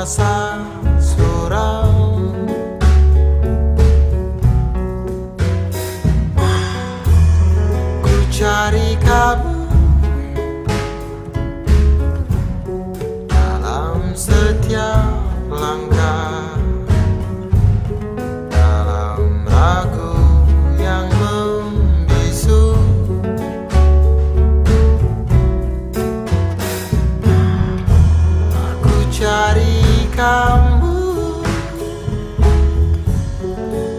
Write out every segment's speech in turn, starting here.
rasa suram. Ku cari kamu kamu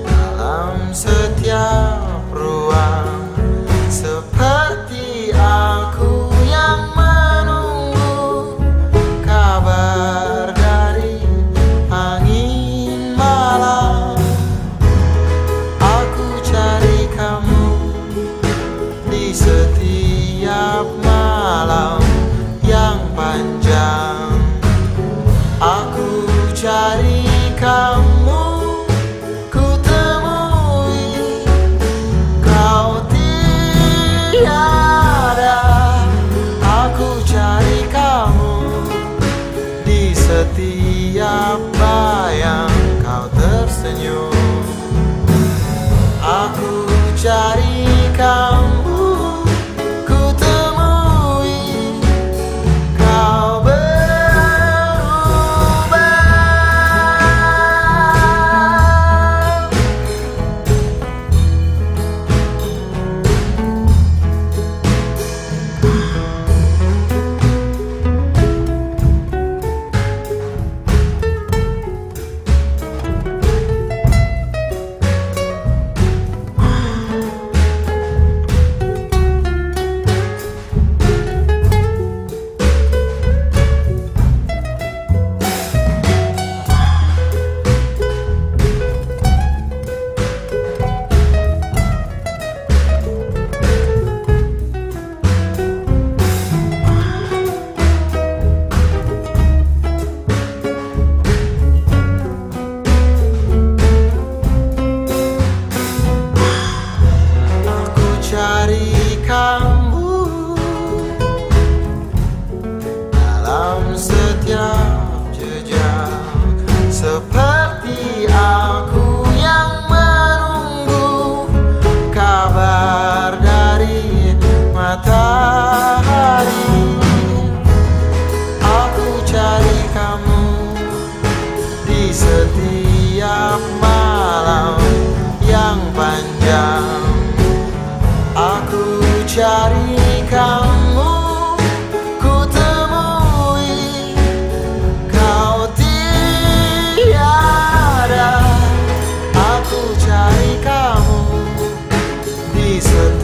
dalam setiap Sati reason.